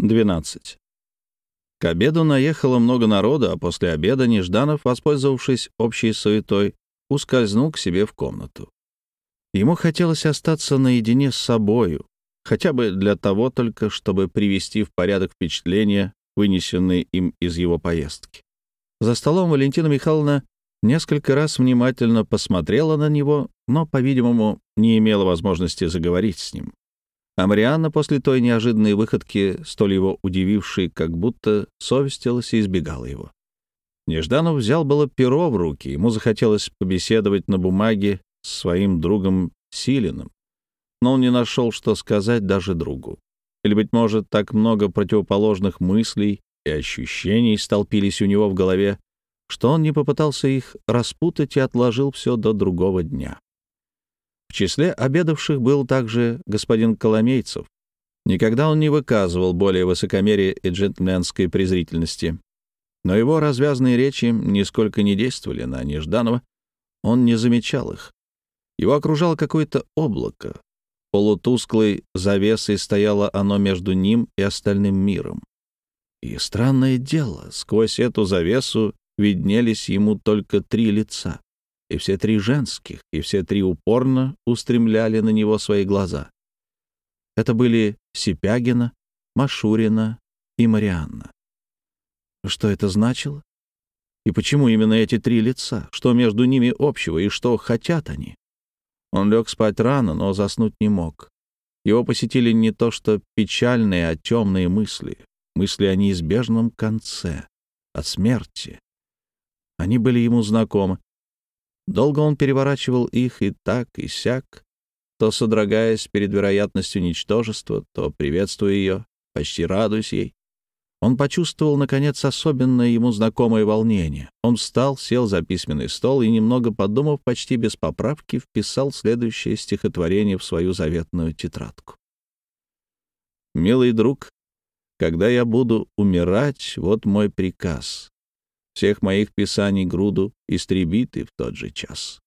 12. К обеду наехало много народа, а после обеда Нежданов, воспользовавшись общей суетой, ускользнул к себе в комнату. Ему хотелось остаться наедине с собою, хотя бы для того только, чтобы привести в порядок впечатления, вынесенные им из его поездки. За столом Валентина Михайловна несколько раз внимательно посмотрела на него, но, по-видимому, не имела возможности заговорить с ним. А Марианна после той неожиданной выходки, столь его удивившей, как будто совестилась и избегала его. Нежданов взял было перо в руки, ему захотелось побеседовать на бумаге с своим другом Силиным, но он не нашел, что сказать даже другу. Или, быть может, так много противоположных мыслей и ощущений столпились у него в голове, что он не попытался их распутать и отложил все до другого дня. В числе обедавших был также господин Коломейцев. Никогда он не выказывал более высокомерия и джентльменской презрительности. Но его развязные речи нисколько не действовали на Нежданова, он не замечал их. Его окружало какое-то облако. Полутусклой завесой стояло оно между ним и остальным миром. И странное дело, сквозь эту завесу виднелись ему только три лица и все три женских, и все три упорно устремляли на него свои глаза. Это были Сипягина, Машурина и Марианна. Что это значило? И почему именно эти три лица? Что между ними общего и что хотят они? Он лег спать рано, но заснуть не мог. Его посетили не то что печальные, а темные мысли. Мысли о неизбежном конце, о смерти. Они были ему знакомы, Долго он переворачивал их и так, и сяк, то содрогаясь перед вероятностью ничтожества, то приветствуя ее, почти радуясь ей. Он почувствовал, наконец, особенное ему знакомое волнение. Он встал, сел за письменный стол и, немного подумав, почти без поправки, вписал следующее стихотворение в свою заветную тетрадку. «Милый друг, когда я буду умирать, вот мой приказ всех моих писаний груду истреби ты в тот же час.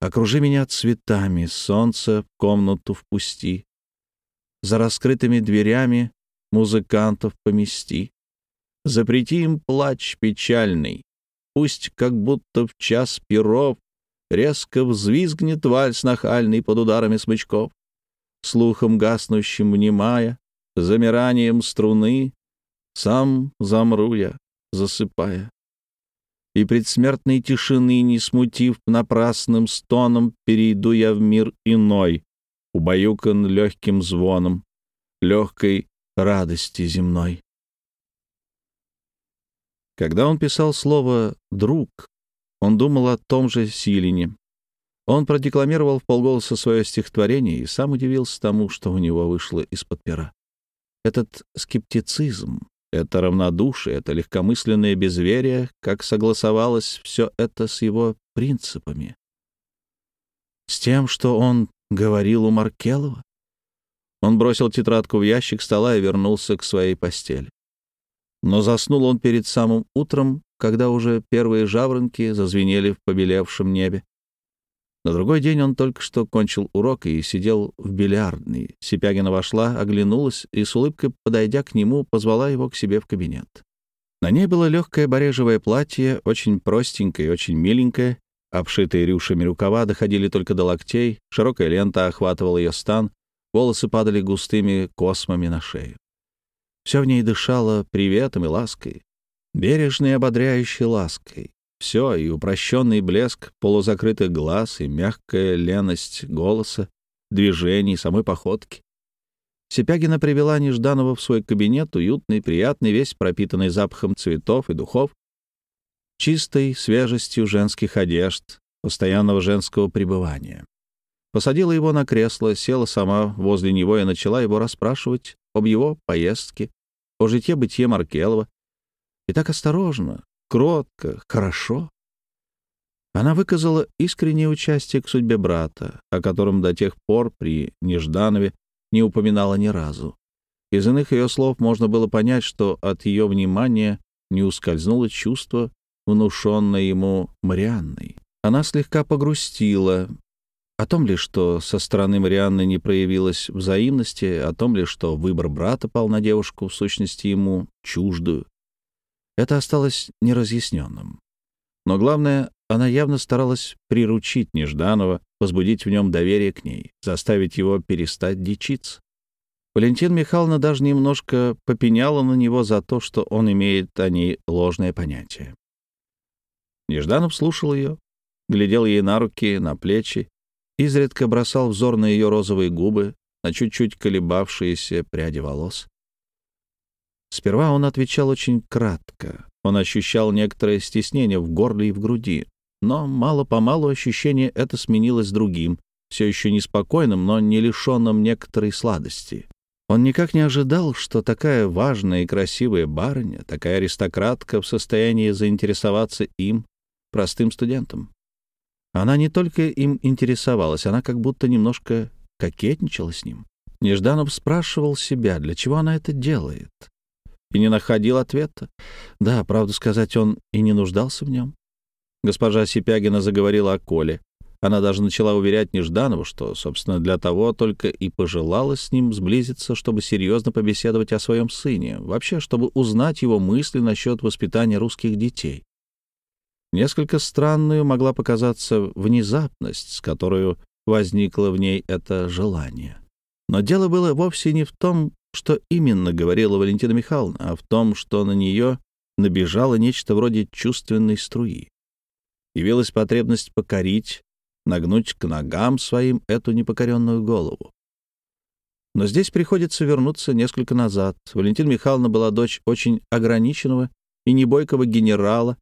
Окружи меня цветами, солнце в комнату впусти. За раскрытыми дверями музыкантов помести. Запрети им плач печальный. Пусть, как будто в час перов, резко взвизгнет вальс нахальный под ударами смычков. Слухом гаснущим внимая, замиранием струны, сам замру я, засыпая и предсмертной тишины, не смутив напрасным стоном, перейду я в мир иной, убаюкан легким звоном, легкой радости земной. Когда он писал слово «друг», он думал о том же Силине. Он продекламировал в полголоса свое стихотворение и сам удивился тому, что у него вышло из-под пера. Этот скептицизм, это равнодушие, это легкомысленное безверие, как согласовалось все это с его принципами. С тем, что он говорил у Маркелова? Он бросил тетрадку в ящик стола и вернулся к своей постели. Но заснул он перед самым утром, когда уже первые жаворонки зазвенели в побелевшем небе. На другой день он только что кончил урок и сидел в бильярдной. Сипягина вошла, оглянулась и с улыбкой, подойдя к нему, позвала его к себе в кабинет. На ней было легкое барежевое платье, очень простенькое и очень миленькое. Обшитые рюшами рукава доходили только до локтей, широкая лента охватывала ее стан, волосы падали густыми космами на шею. Все в ней дышало приветом и лаской, бережной и ободряющей лаской. Все, и упрощенный блеск полузакрытых глаз, и мягкая леность голоса, движений, самой походки. Сипягина привела Нежданова в свой кабинет, уютный, приятный, весь пропитанный запахом цветов и духов, чистой свежестью женских одежд, постоянного женского пребывания. Посадила его на кресло, села сама возле него и начала его расспрашивать об его поездке, о житье-бытие Маркелова. И так осторожно, кротко, хорошо. Она выказала искреннее участие к судьбе брата, о котором до тех пор при Нежданове не упоминала ни разу. Из иных ее слов можно было понять, что от ее внимания не ускользнуло чувство, внушенное ему Марианной. Она слегка погрустила, О том ли, что со стороны Марианны не проявилось взаимности, о том ли, что выбор брата пал на девушку, в сущности ему чуждую. Это осталось неразъясненным. Но главное, она явно старалась приручить Нежданова, возбудить в нем доверие к ней, заставить его перестать дичиться. Валентина Михайловна даже немножко попеняла на него за то, что он имеет о ней ложное понятие. Нежданов слушал ее, глядел ей на руки, на плечи, изредка бросал взор на ее розовые губы, на чуть-чуть колебавшиеся пряди волос. Сперва он отвечал очень кратко. Он ощущал некоторое стеснение в горле и в груди, но мало-помалу ощущение это сменилось другим, все еще неспокойным, но не лишенным некоторой сладости. Он никак не ожидал, что такая важная и красивая барыня, такая аристократка в состоянии заинтересоваться им, простым студентом. Она не только им интересовалась, она как будто немножко кокетничала с ним. Нежданов спрашивал себя, для чего она это делает, и не находил ответа. Да, правду сказать, он и не нуждался в нем. Госпожа Сипягина заговорила о Коле. Она даже начала уверять Нежданову, что, собственно, для того только и пожелала с ним сблизиться, чтобы серьезно побеседовать о своем сыне, вообще, чтобы узнать его мысли насчет воспитания русских детей. Несколько странную могла показаться внезапность, с которой возникло в ней это желание. Но дело было вовсе не в том, что именно говорила Валентина Михайловна, а в том, что на нее набежало нечто вроде чувственной струи. Явилась потребность покорить, нагнуть к ногам своим эту непокоренную голову. Но здесь приходится вернуться несколько назад. Валентина Михайловна была дочь очень ограниченного и небойкого генерала,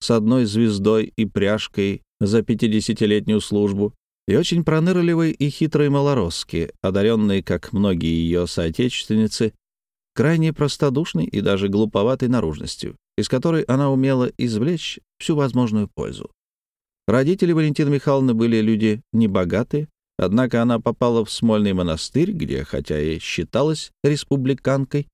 с одной звездой и пряжкой за пятидесятилетнюю службу, и очень пронырливой и хитрой малоросски, одаренной, как многие ее соотечественницы, крайне простодушной и даже глуповатой наружностью, из которой она умела извлечь всю возможную пользу. Родители Валентины Михайловны были люди небогатые, однако она попала в Смольный монастырь, где, хотя и считалась республиканкой,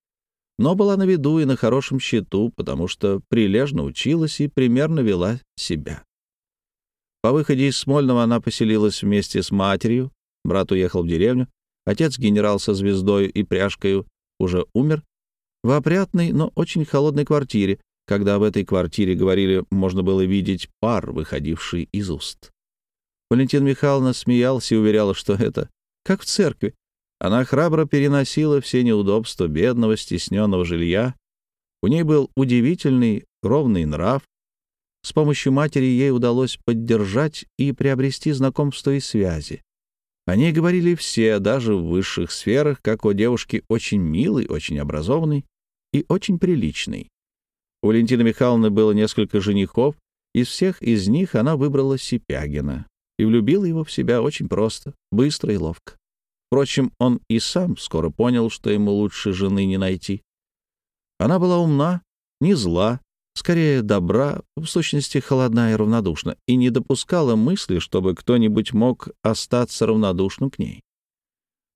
но была на виду и на хорошем счету, потому что прилежно училась и примерно вела себя. По выходе из Смольного она поселилась вместе с матерью, брат уехал в деревню, отец генерал со звездой и пряжкой уже умер, в опрятной, но очень холодной квартире, когда в этой квартире, говорили, можно было видеть пар, выходивший из уст. Валентина Михайловна смеялась и уверяла, что это как в церкви, она храбро переносила все неудобства бедного, стесненного жилья. У ней был удивительный, ровный нрав. С помощью матери ей удалось поддержать и приобрести знакомства и связи. О ней говорили все, даже в высших сферах, как о девушке очень милой, очень образованной и очень приличной. У Валентины Михайловны было несколько женихов, из всех из них она выбрала Сипягина и влюбила его в себя очень просто, быстро и ловко. Впрочем, он и сам скоро понял, что ему лучше жены не найти. Она была умна, не зла, скорее добра, в сущности холодна и равнодушна, и не допускала мысли, чтобы кто-нибудь мог остаться равнодушным к ней.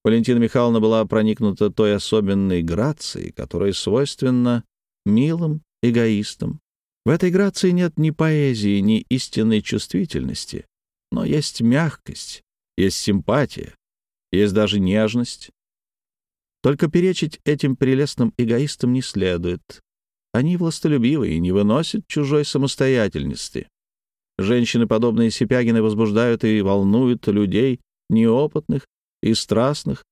Валентина Михайловна была проникнута той особенной грацией, которая свойственна милым эгоистам. В этой грации нет ни поэзии, ни истинной чувствительности, но есть мягкость, есть симпатия, есть даже нежность. Только перечить этим прелестным эгоистам не следует. Они властолюбивы и не выносят чужой самостоятельности. Женщины, подобные Сипягины, возбуждают и волнуют людей неопытных и страстных.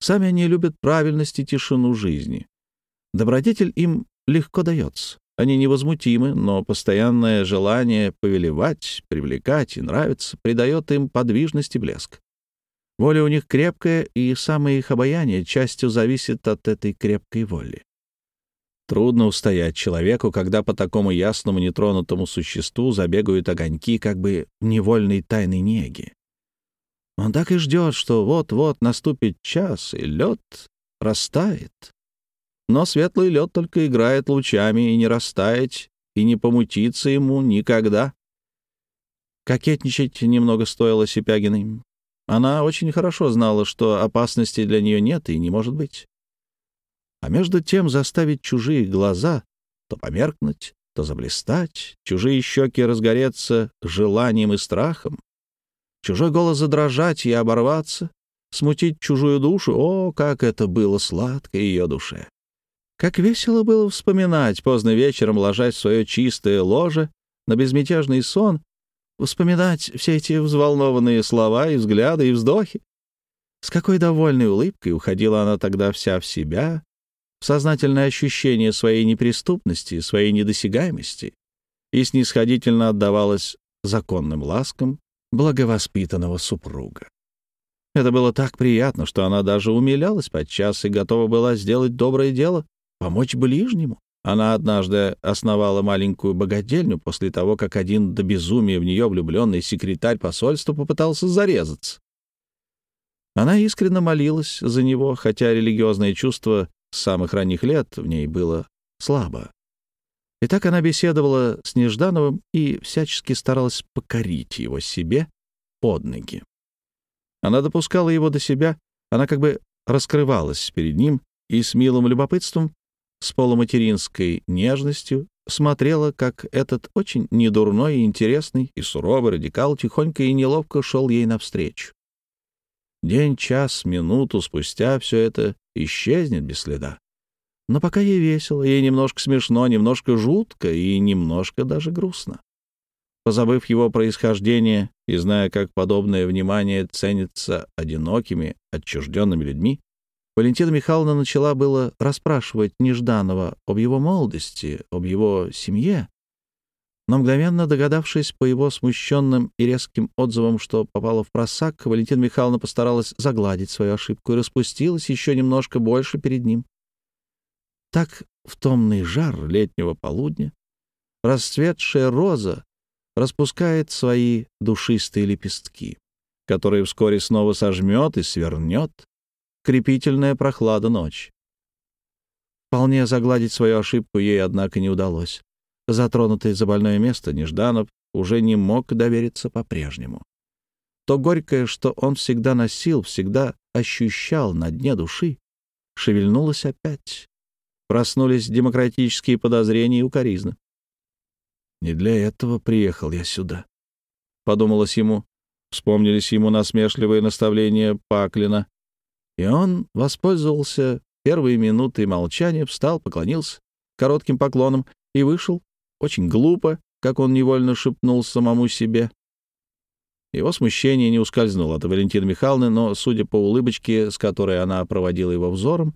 Сами они любят правильность и тишину жизни. Добродетель им легко дается. Они невозмутимы, но постоянное желание повелевать, привлекать и нравиться придает им подвижность и блеск. Воля у них крепкая, и самое их обаяние частью зависит от этой крепкой воли. Трудно устоять человеку, когда по такому ясному, нетронутому существу забегают огоньки как бы невольной тайной неги. Он так и ждет, что вот-вот наступит час, и лед растает. Но светлый лед только играет лучами, и не растает, и не помутиться ему никогда. Кокетничать немного стоило Сипягиной. Она очень хорошо знала, что опасности для нее нет и не может быть. А между тем заставить чужие глаза то померкнуть, то заблистать, чужие щеки разгореться желанием и страхом, чужой голос задрожать и оборваться, смутить чужую душу. О, как это было сладко ее душе! Как весело было вспоминать, поздно вечером, ложась в свое чистое ложе, на безмятежный сон, вспоминать все эти взволнованные слова и взгляды и вздохи. С какой довольной улыбкой уходила она тогда вся в себя, в сознательное ощущение своей неприступности, своей недосягаемости, и снисходительно отдавалась законным ласкам благовоспитанного супруга. Это было так приятно, что она даже умилялась подчас и готова была сделать доброе дело, помочь ближнему. Она однажды основала маленькую богадельню после того, как один до безумия в нее влюбленный секретарь посольства попытался зарезаться. Она искренне молилась за него, хотя религиозное чувство с самых ранних лет в ней было слабо. И так она беседовала с Неждановым и всячески старалась покорить его себе под ноги. Она допускала его до себя, она как бы раскрывалась перед ним и с милым любопытством, с полуматеринской нежностью смотрела, как этот очень недурной и интересный и суровый радикал тихонько и неловко шел ей навстречу. День, час, минуту спустя все это исчезнет без следа. Но пока ей весело, ей немножко смешно, немножко жутко и немножко даже грустно. Позабыв его происхождение и зная, как подобное внимание ценится одинокими, отчужденными людьми, Валентина Михайловна начала было расспрашивать Нежданова об его молодости, об его семье, но мгновенно догадавшись по его смущенным и резким отзывам, что попала в просак, Валентина Михайловна постаралась загладить свою ошибку и распустилась еще немножко больше перед ним. Так в томный жар летнего полудня расцветшая роза распускает свои душистые лепестки, которые вскоре снова сожмет и свернет крепительная прохлада ночь. Вполне загладить свою ошибку ей, однако, не удалось. Затронутый за больное место, Нежданов уже не мог довериться по-прежнему. То горькое, что он всегда носил, всегда ощущал на дне души, шевельнулось опять. Проснулись демократические подозрения и укоризны. «Не для этого приехал я сюда», — подумалось ему. Вспомнились ему насмешливые наставления Паклина. И он воспользовался первой минутой молчания, встал, поклонился коротким поклоном и вышел, очень глупо, как он невольно шепнул самому себе. Его смущение не ускользнуло от Валентины Михайловны, но, судя по улыбочке, с которой она проводила его взором,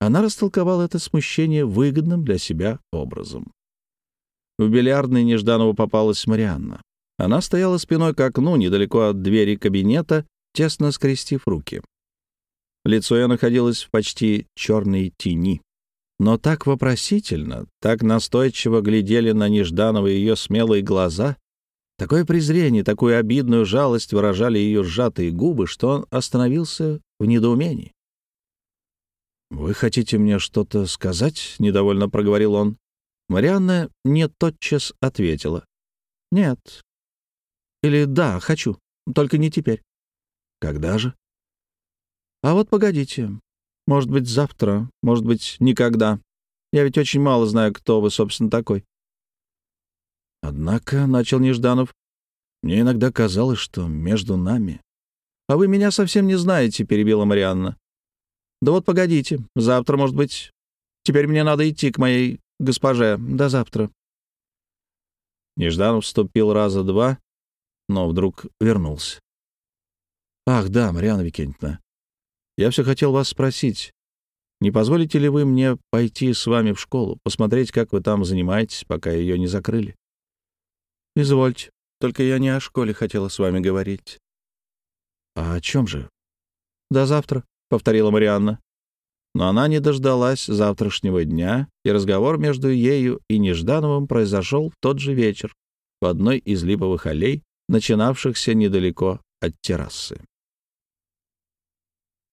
она растолковала это смущение выгодным для себя образом. В бильярдной Нежданову попалась Марианна. Она стояла спиной к окну, недалеко от двери кабинета, тесно скрестив руки. Лицо ее находилось в почти черной тени но так вопросительно, так настойчиво глядели на Нежданова ее смелые глаза, такое презрение, такую обидную жалость выражали ее сжатые губы, что он остановился в недоумении. «Вы хотите мне что-то сказать?» — недовольно проговорил он. Марианна не тотчас ответила. «Нет». Или «да, хочу, только не теперь». «Когда же?» «А вот погодите. Может быть, завтра, может быть, никогда. Я ведь очень мало знаю, кто вы, собственно, такой. Однако, — начал Нежданов, — мне иногда казалось, что между нами... А вы меня совсем не знаете, — перебила Марианна. Да вот погодите, завтра, может быть. Теперь мне надо идти к моей госпоже. До завтра. Нежданов вступил раза два, но вдруг вернулся. «Ах, да, Марианна Викентьевна, я все хотел вас спросить, не позволите ли вы мне пойти с вами в школу, посмотреть, как вы там занимаетесь, пока ее не закрыли? Извольте. Только я не о школе хотела с вами говорить. А о чем же? До завтра, повторила Марианна. Но она не дождалась завтрашнего дня, и разговор между ею и Неждановым произошел в тот же вечер в одной из липовых аллей, начинавшихся недалеко от террасы.